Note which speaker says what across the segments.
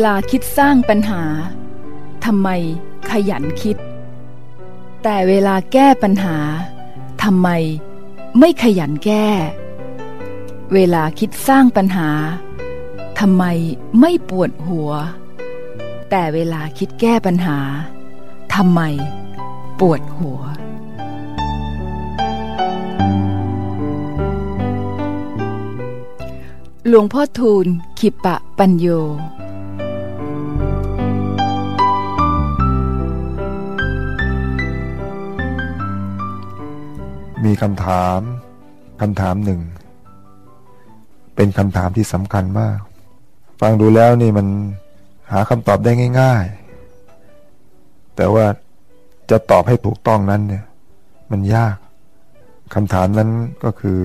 Speaker 1: เวลาคิดสร้างปัญหาทำไมขยันคิด แต่เวลาแก้ปัญหาทำไมไม่ขยันแก้ เวลาคิดสร้างปัญหาทำไมไม่ปวดหัว แต่เวลาคิดแก้ปัญหาทำไมปวดหัวหลวงพ่อทูลขิปะปัญโย
Speaker 2: มีคำถามคำถามหนึ่ง เป็นคำถามที่สำคัญมาก ฟังดูแล้วนี่มันหาคำตอบได้ง่าย ๆ แต่ว่าจะตอบให้ถูกต้องนั้นเนี่ย มันยากคำถามนั้นก็คือ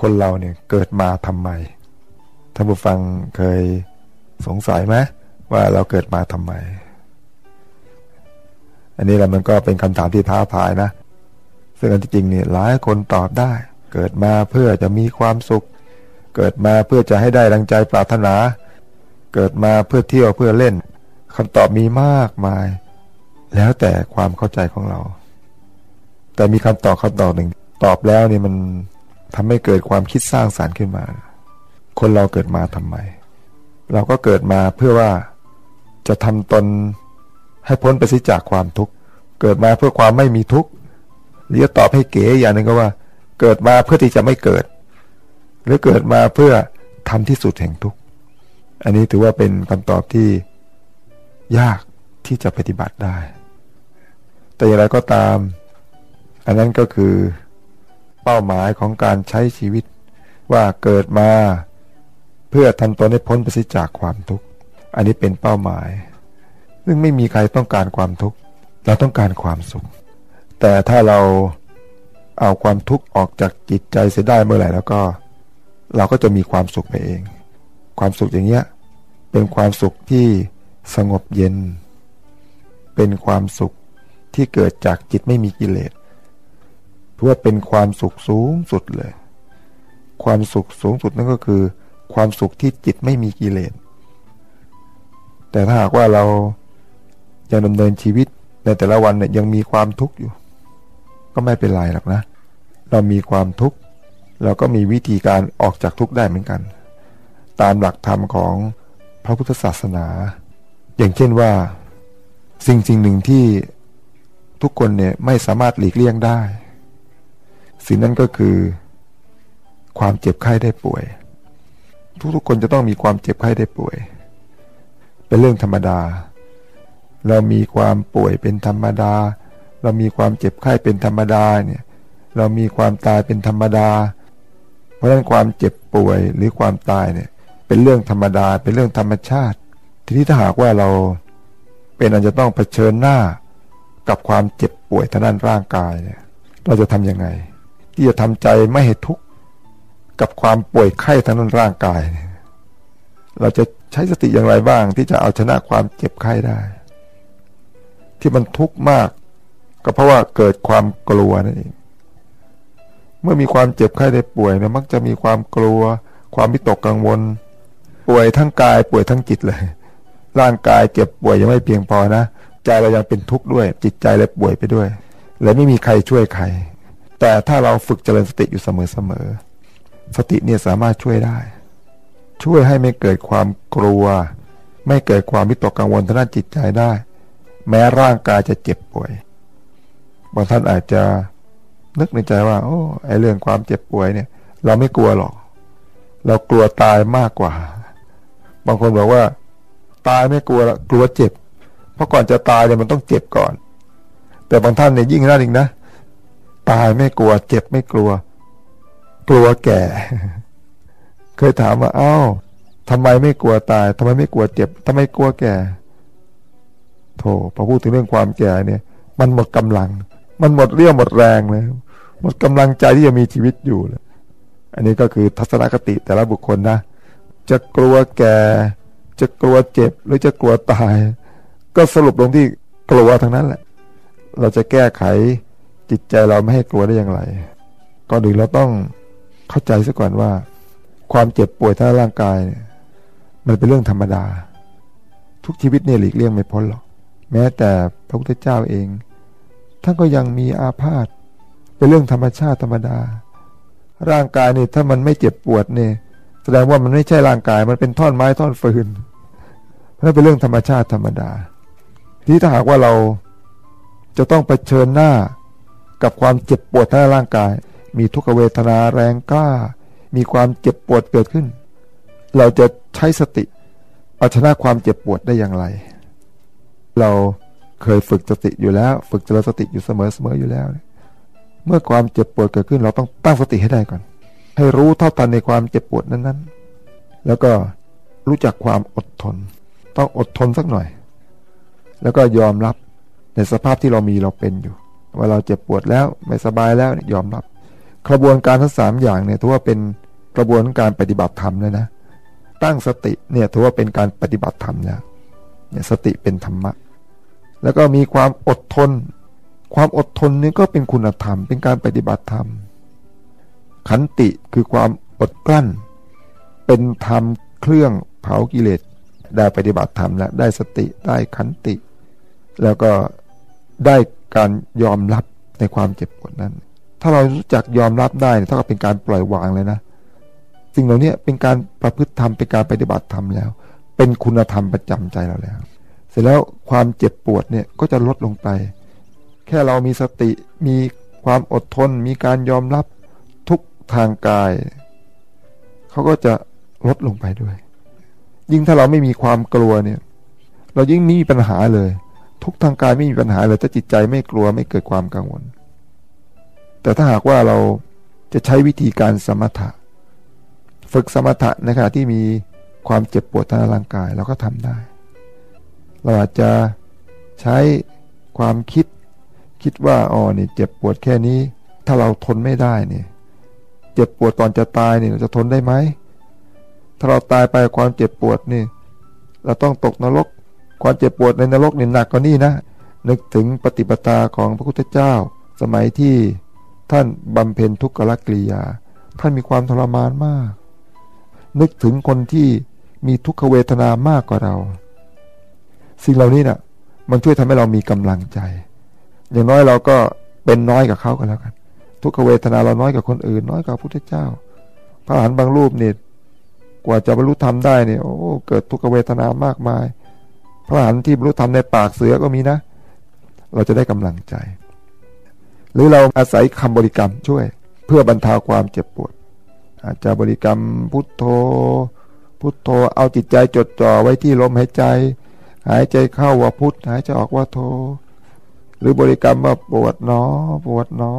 Speaker 2: คนเราเนี่ยเกิดมาทำไมท่านผู้ฟังเคยสงสัยไหมว่าเราเกิดมาทำไม อันนี้แหละมันก็เป็นคำถามที่ท้าทายนะ ซึ่งอันที่จริงเนี่ยหลายคนตอบได้ เกิดมาเพื่อจะมีความสุข เกิดมาเพื่อจะให้ได้ดังใจปรารถนา เกิดมาเพื่อเที่ยวเพื่อเล่นคำตอบมีมากมาย แล้วแต่ความเข้าใจของเรา แต่มีคำตอบคำตอบหนึ่ง ตอบแล้วเนี่ยมันทำให้เกิดความคิดสร้างสารรค์ขึ้นมา คนเราเกิดมาทำไม เราก็เกิดมาเพื่อว่าจะทำตนให้พ้นไปสิจากความทุกข์ เกิดมาเพื่อความไม่มีทุกข์ หรือจะตอบให้เก๋อย่างหนึ่งก็ว่า เกิดมาเพื่อที่จะไม่เกิด หรือเกิดมาเพื่อทำที่สุดแห่งทุกข์อันนี้ถือว่าเป็นคำตอบที่ยากที่จะปฏิบัติได้ แต่อย่างไรก็ตาม อันนั้นก็คือเป้าหมายของการใช้ชีวิต ว่าเกิดมาเพื่อทำตนให้พ้นไปจากความทุกข์ อันนี้เป็นเป้าหมาย ซึ่งไม่มีใครต้องการความทุกข์ เราต้องการความสุข แต่ถ้าเราเอาความทุกข์ออกจากจิตใจเสียได้เมื่อไหร่แล้วก็ เราก็จะมีความสุขไปเอง ความสุขอย่างเงี้ยเป็นความสุขที่สงบเย็น เป็นความสุขที่เกิดจากจิตไม่มีกิเลสเพราะว่าเป็นความสุขสูงสุดเลย ความสุขสูงสุดนั่นก็คือ ความสุขที่จิตไม่มีกิเลสแต่ถ้าหากว่าเรายังดำเนินชีวิตในแต่ละวันเนี่ยยังมีความทุกข์อยู่ ก็ไม่เป็นไรหรอกนะ เรามีความทุกข์เราก็มีวิธีการออกจากทุกข์ได้เหมือนกัน ตามหลักธรรมของพระพุทธศาสนา อย่างเช่นว่า สิ่งสิ่งหนึ่งที่ทุกคนเนี่ยไม่สามารถหลีกเลี่ยงได้ สิ่งนั้นก็คือ ความเจ็บไข้ได้ป่วย ทุกๆคนจะต้องมีความเจ็บไข้ได้ป่วย เป็นเรื่องธรรมดา เรามีความป่วยเป็นธรรมดา เรามีความเจ็บไข้เป็นธรรมดาเนี่ยเรามีความตายเป็นธรรมดา เพราะฉะนั้นความเจ็บป่วยหรือความตายเนี่ยเป็นเรื่องธรรมดาเป็นเรื่องธรรมชาติ ทีนี้ถ้าหากว่าเราเป็นอาจจะต้องเผชิญหน้ากับความเจ็บป่วยทางด้านร่างกายเนี่ยเราจะทํำยังไง ที่จะทำใจไม่ให้ทุกข์กับความป่วยไข้ทางด้านร่างกายเนี่ยเราจะใช้สติอย่างไรบ้างที่จะเอาชนะความเจ็บไข้ได้ ที่มันทุกข์มาก ก็เพราะว่าเกิดความกลัวนั่นเอง เมื่อมีความเจ็บไข้ได้ป่วยเนี่ยมักจะมีความกลัว ความวิตกกังวล ป่วยทั้งกายป่วยทั้งจิตเลย ร่างกายเจ็บป่วยยังไม่เพียงพอนะใจเรายังเป็นทุกข์ด้วย จิตใจเลยป่วยไปด้วย และไม่มีใครช่วยใคร แต่ถ้าเราฝึกเจริญสติอยู่เสมอๆสติเนี่ยสามารถช่วยได้ ช่วยให้ไม่เกิดความกลัว ไม่เกิดความวิตกกังวลทางด้านจิตใจได้ แม้ร่างกายจะเจ็บป่วย บางท่านอาจจะนึกในใจว่า โอ้ไอเรื่องความเจ็บป่วยเนี่ย เราไม่กลัวหรอก เรากลัวตายมากกว่า บางคนบอกว่า ตายไม่กลัวกลัวเจ็บ เพราะก่อนจะตายเนี่ยมันต้องเจ็บก่อน แต่บางท่านเนี่ยยิ่งนั่นอีกนะตายไม่กลัว เจ็บไม่กลัว กลัวแก่ เคยถามว่าเอ้าทำไมไม่กลัวตายทำไมไม่กลัวเจ็บทำไมกลัวแก่โธ่พอพูดถึงเรื่องความแก่เนี่ย มันหมดกำลัง มันหมดเรี่ยวหมดแรงเลยหมดกำลังใจที่จะมีชีวิตอยู่เลยอันนี้ก็คือทัศนคติแต่ละบุคคลนะ จะกลัวแก่ จะกลัวเจ็บ หรือจะกลัวตาย ก็สรุปลงที่กลัวทั้งนั้นแหละ เราจะแก้ไขจิตใจเราไม่ให้กลัวได้อย่างไรก็ดึงเราต้องเข้าใจซะก่อนว่า ความเจ็บป่วยทางร่างกายมันเป็นเรื่องธรรมดา ทุกชีวิตเนี่ยหลีกเลี่ยงไม่พ้นหรอก แม้แต่พระพุทธเจ้าเอง ท่านก็ยังมีอาพาธเป็นเรื่องธรรมชาติธรรมดา ร่างกายนี่ถ้ามันไม่เจ็บปวดเนี่ยแสดงว่ามันไม่ใช่ร่างกายมันเป็นท่อนไม้ท่อนฟืนนั่นเป็นเรื่องธรรมชาติธรรมดา ที่ถ้าหากว่าเราจะต้องไปเชิญหน้ากับความเจ็บปวดทางร่างกาย มีทุกขเวทนาแรงกล้า มีความเจ็บปวดเกิดขึ้น เราจะใช้สติเอาชนะความเจ็บปวดได้อย่างไร เรา เคยฝึกสติอยู่แล้ว ฝึกเจริญสติอยู่เสมอเสมออยู่แล้ว เมื่อความเจ็บปวดเกิดขึ้น เราต้องตั้งสติให้ได้ก่อน ให้รู้เท่าทันในความเจ็บปวดนั้นๆ แล้วก็รู้จักความอดทน ต้องอดทนสักหน่อย แล้วก็ยอมรับในสภาพที่เรามีเราเป็นอยู่ ว่าเราเจ็บปวดแล้วไม่สบายแล้วยอมรับกระบวนการทั้งสามอย่างเนี่ยถือว่าเป็นกระบวนการปฏิบัติธรรมเลยนะ ตั้งสติเนี่ยถือว่าเป็นการปฏิบัติธรรมแล้วเนี่ยสติเป็นธรรมะ แล้วก็มีความอดทน ความอดทนนี้ก็เป็นคุณธรรม เป็นการปฏิบัติธรรม ขันติคือความอดกลั้น เป็นธรรมเครื่องเผากิเลสได้ปฏิบัติธรรมแล้วได้สติได้ขันติ แล้วก็ได้การยอมรับในความเจ็บปวดนั้น ถ้าเรารู้จักยอมรับได้เท่ากับเป็นการปล่อยวางเลยนะสิ่งเหล่านี้เป็นการประพฤติธรรมเป็นการปฏิบัติธรรมแล้ว เป็นคุณธรรมประจำใจเราแล้ว เสร็จแล้วความเจ็บปวดเนี่ยก็จะลดลงไป แค่เรามีสติมีความอดทน มีการยอมรับทุกทางกาย เขาก็จะลดลงไปด้วย ยิ่งถ้าเราไม่มีความกลัวเนี่ย เรายิ่งไม่มีปัญหาเลย ทุกทางกายไม่มีปัญหาเลยถ้าจิตใจไม่กลัวไม่เกิดความกังวล แต่ถ้าหากว่าเราจะใช้วิธีการสมถะ ฝึกสมถะนขณะที่มีความเจ็บปวดทางร่างกายเราก็ทำได้ เราอาจจะใช้ความคิด คิดว่าอ๋อนี่เจ็บปวดแค่นี้ ถ้าเราทนไม่ได้เนี่ย เจ็บปวดตอนจะตายเนี่ยเราจะทนได้ไหมถ้าเราตายไปความเจ็บปวดนี่ เราต้องตกนรก ความเจ็บปวดในนรกนี่หนักกว่านี้นะ นึกถึงปฏิปทาของพระพุทธเจ้า สมัยที่ท่านบำเพ็ญทุกขลกิริยา ท่านมีความทรมานมาก นึกถึงคนที่มีทุกขเวทนามากกว่าเรา สิ่งเหล่านี้นะ่ะ มันช่วยทำให้เรามีกำลังใจ อย่างน้อยเราก็เป็นน้อยกับเขาก็แล้วกัน ทุกขเวทนาเราน้อยกับคนอื่น น้อยกว่าพระพุทธเจ้า พระอรหันต์บางรูปเนี่ยกว่าจะบรรลุธรรมได้เนี่ยโอ้เกิดทุกขเวทนามากมาย พระอรหันต์ที่บรรลุธรรมในปากเสือก็มีนะ เราจะได้กำลังใจ หรือเราอาศัยคำบริกรรมช่วย เพื่อบรรเทาความเจ็บปวด อาจจะบริกรรมพุทโธพุทโธเอาจิตใจจดจ่อไว้ที่ลมหายใจ หายใจเข้าว่าพุทธหายใจออกว่าโท หรือบริกรรมว่าปวดหนอปวดหนอ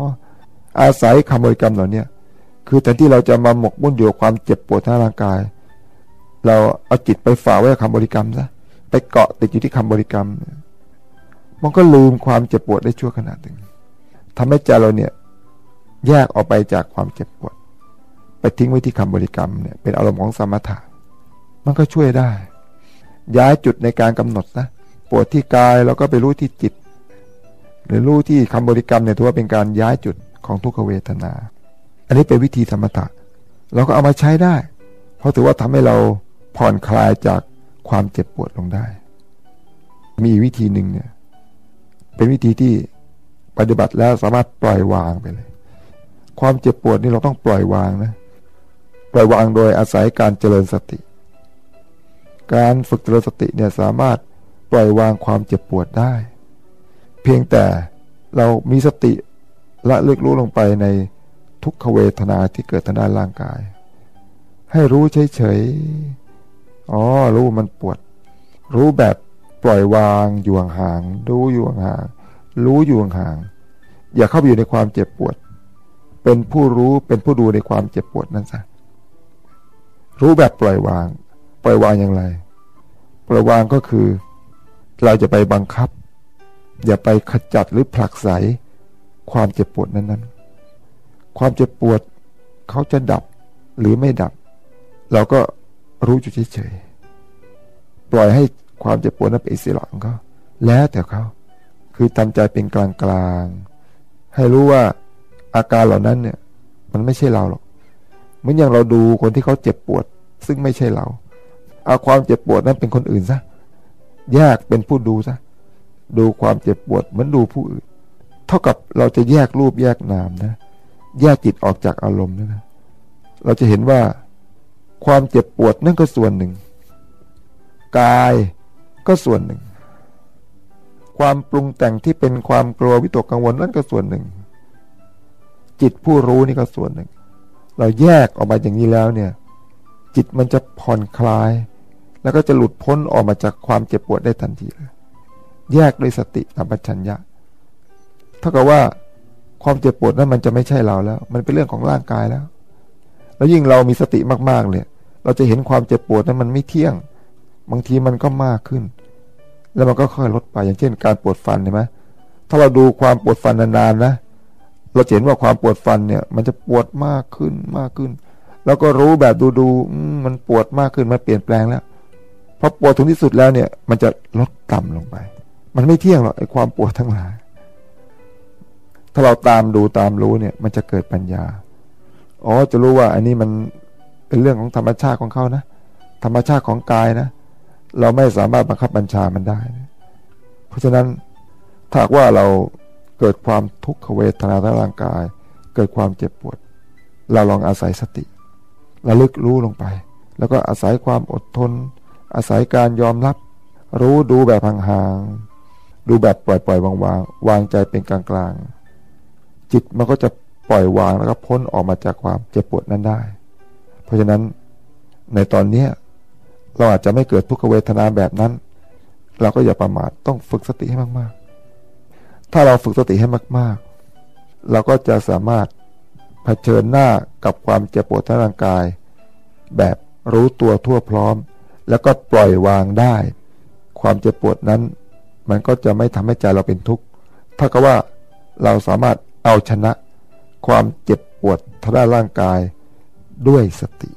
Speaker 2: อาศัยคำบริกรรมเหล่านี้คือแทนที่เราจะมาหมกมุ่นอยู่ความเจ็บปวดทางร่างกาย เราเอาจิตไปฝากไว้กับคำบริกรรมซะไปเกาะติดอยู่ที่คำบริกรรม มันก็ลืมความเจ็บปวดได้ชั่วขณะหนึ่งทำให้ใจเราเนี่ยแยกออกไปจากความเจ็บปวด ไปทิ้งไว้ที่คำบริกรรมเนี่ยเป็นอารมณ์ของสมถะ มันก็ช่วยได้ ย้ายจุดในการกำหนดนะปวดที่กายเราก็ไปรู้ที่จิต หรือรู้ที่คำบริกรรมเนี่ยถือว่าเป็นการย้ายจุดของทุกขเวทนา อันนี้เป็นวิธีธรรมะเราก็เอามาใช้ได้ เพราะถือว่าทำให้เราผ่อนคลายจากความเจ็บปวดลงได้ มีวิธีหนึ่งเนี่ย เป็นวิธีที่ปฏิบัติแล้วสามารถปล่อยวางไปเลย ความเจ็บปวดนี่เราต้องปล่อยวางนะ ปล่อยวางโดยอาศัยการเจริญสติ การฝึกเจริญสติเนี่ยสามารถปล่อยวางความเจ็บปวดได้ เพียงแต่เรามีสติละเลือกรู้ลงไปในทุกขเวทนาที่เกิดทางด้านร่างกาย ให้รู้เฉยๆอ๋อรู้มันปวด รู้แบบปล่อยวางอยู่ห่างรู้อยู่ห่างรู้อยู่ห่างอย่าเข้าไปอยู่ในความเจ็บปวด เป็นผู้รู้เป็นผู้ดูในความเจ็บปวดนั้นซะรู้แบบปล่อยวาง ปล่อยวางอย่างไร ปล่อยวางก็คือ เราจะไปบังคับ อย่าไปขจัดหรือผลักไสความเจ็บปวดนั้นๆ ความเจ็บปวดเขาจะดับหรือไม่ดับ เราก็รู้อยู่เฉยๆปล่อยให้ความเจ็บปวดนั้นเป็นอิสระของเขาแล้วแต่เขาคือทำใจเป็นกลางๆ ให้รู้ว่าอาการเหล่านั้นเนี่ย มันไม่ใช่เราหรอกเหมือนอย่างเราดูคนที่เขาเจ็บปวด ซึ่งไม่ใช่เรา เอาความเจ็บปวดนั้นเป็นคนอื่นซะแยกเป็นผู้ดูซะดูความเจ็บปวดเหมือนดูผู้อื่น เท่ากับเราจะแยกรูปแยกนามนะ แยกจิตออกจากอารมณ์นะนะเราจะเห็นว่าความเจ็บปวดนั่นก็ส่วนหนึ่ง กายก็ส่วนหนึ่ง ความปรุงแต่งที่เป็นความกลัววิตกกังวลนั่นก็ส่วนหนึ่ง จิตผู้รู้นี่ก็ส่วนหนึ่ง เราแยกออกมาอย่างนี้แล้วเนี่ย จิตมันจะผ่อนคลาย แล้วก็จะหลุดพ้นออกมาจากความเจ็บปวดได้ทันทีเลย แยกด้วยสติสัมปชัญญะเท่ากับว่าความเจ็บปวดนั้นมันจะไม่ใช่เราแล้ว มันเป็นเรื่องของร่างกายแล้ว แล้วยิ่งเรามีสติมากๆเลยเราจะเห็นความเจ็บปวดนั้นมันไม่เที่ยง บางทีมันก็มากขึ้น แล้วมันก็ค่อยลดไป อย่างเช่น การปวดฟันเห็นไหมถ้าเราดูความปวดฟันนานๆนะ เราเห็นว่าความปวดฟันเนี่ย มันจะปวดมากขึ้นมากขึ้น แล้วก็รู้แบบดูๆมันปวดมากขึ้น มันเปลี่ยนแปลงแล้ว พอปวดถึงที่สุดแล้วเนี่ย มันจะลดต่ำลงไป มันไม่เที่ยงหรอกไอ้ความปวดทั้งหลาย ถ้าเราตามดูตามรู้เนี่ย มันจะเกิดปัญญา อ๋อจะรู้ว่า อันนี้มันเป็นเรื่องของธรรมชาติของเขานะธรรมชาติของกายนะเราไม่สามารถบังคับบัญชามันได้เพราะฉะนั้นถ้าว่าเราเกิดความทุกขเวทนาทางร่างกาย เกิดความเจ็บปวด เราลองอาศัยสติระลึกรู้ลงไป แล้วก็อาศัยความอดทน อาศัยการยอมรับ รู้ดูแบบห่างๆดูแบบปล่อยปล่อยวางวางวางใจเป็นกลางกลางจิตมันก็จะปล่อยวางแล้วก็พ้นออกมาจากความเจ็บปวดนั้นได้ เพราะฉะนั้นในตอนนี้เราอาจจะไม่เกิดทุกขเวทนาแบบนั้น เราก็อย่าประมาทต้องฝึกสติให้มากๆ ถ้าเราฝึกสติให้มากๆ เราก็จะสามารถเผชิญหน้ากับความเจ็บปวดทางร่างกาย แบบรู้ตัวทั่วพร้อม แล้วก็ปล่อยวางได้ ความเจ็บปวดนั้น มันก็จะไม่ทำให้ใจเราเป็นทุกข์ถ้าก็ว่าเราสามารถเอาชนะ ความเจ็บปวดทางด้านร่างกายด้วยสติ